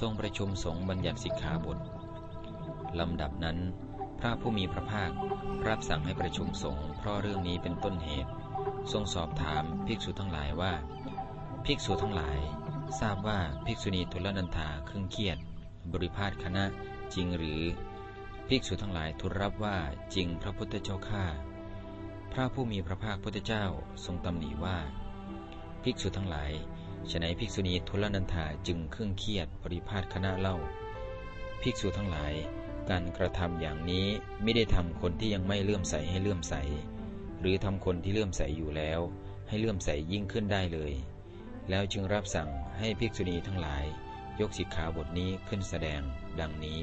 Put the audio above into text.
ทรงประชุมสงฆ์บัญญัติสิกขาบทลำดับนั้น พระผู้มีพระภาครับสั่งให้ประชุมสงฆ์เพราะเรื่องนี้เป็นต้นเหตุ ทรงสอบถามภิกษุทั้งหลายว่า ภิกษุทั้งหลาย ทราบว่าภิกษุณีทุลนันธาเครื่องเครียด บริพาทคณะจริงหรือ ภิกษุทั้งหลายทูลรับว่าจริงพระพุทธเจ้าข้าพระผู้มีพระภาคพุทธเจ้าทรงตำหนิว่า ภิกษุทั้งหลาย ฉนัยภิกษุณีทุลนันธาจึงเครื่องเครียดบริพาทคณะเล่า ภิกษุทั้งหลาย การกระทำอย่างนี้ไม่ได้ทำคนที่ยังไม่เลื่อมใสให้เลื่อมใส หรือทำคนที่เลื่อมใสอยู่แล้ว ให้เลื่อมใสยิ่งขึ้นได้เลย แล้วจึงรับสั่งให้ภิกษุณีทั้งหลาย ยกสิกขาบทนี้ขึ้นแสดงดังนี้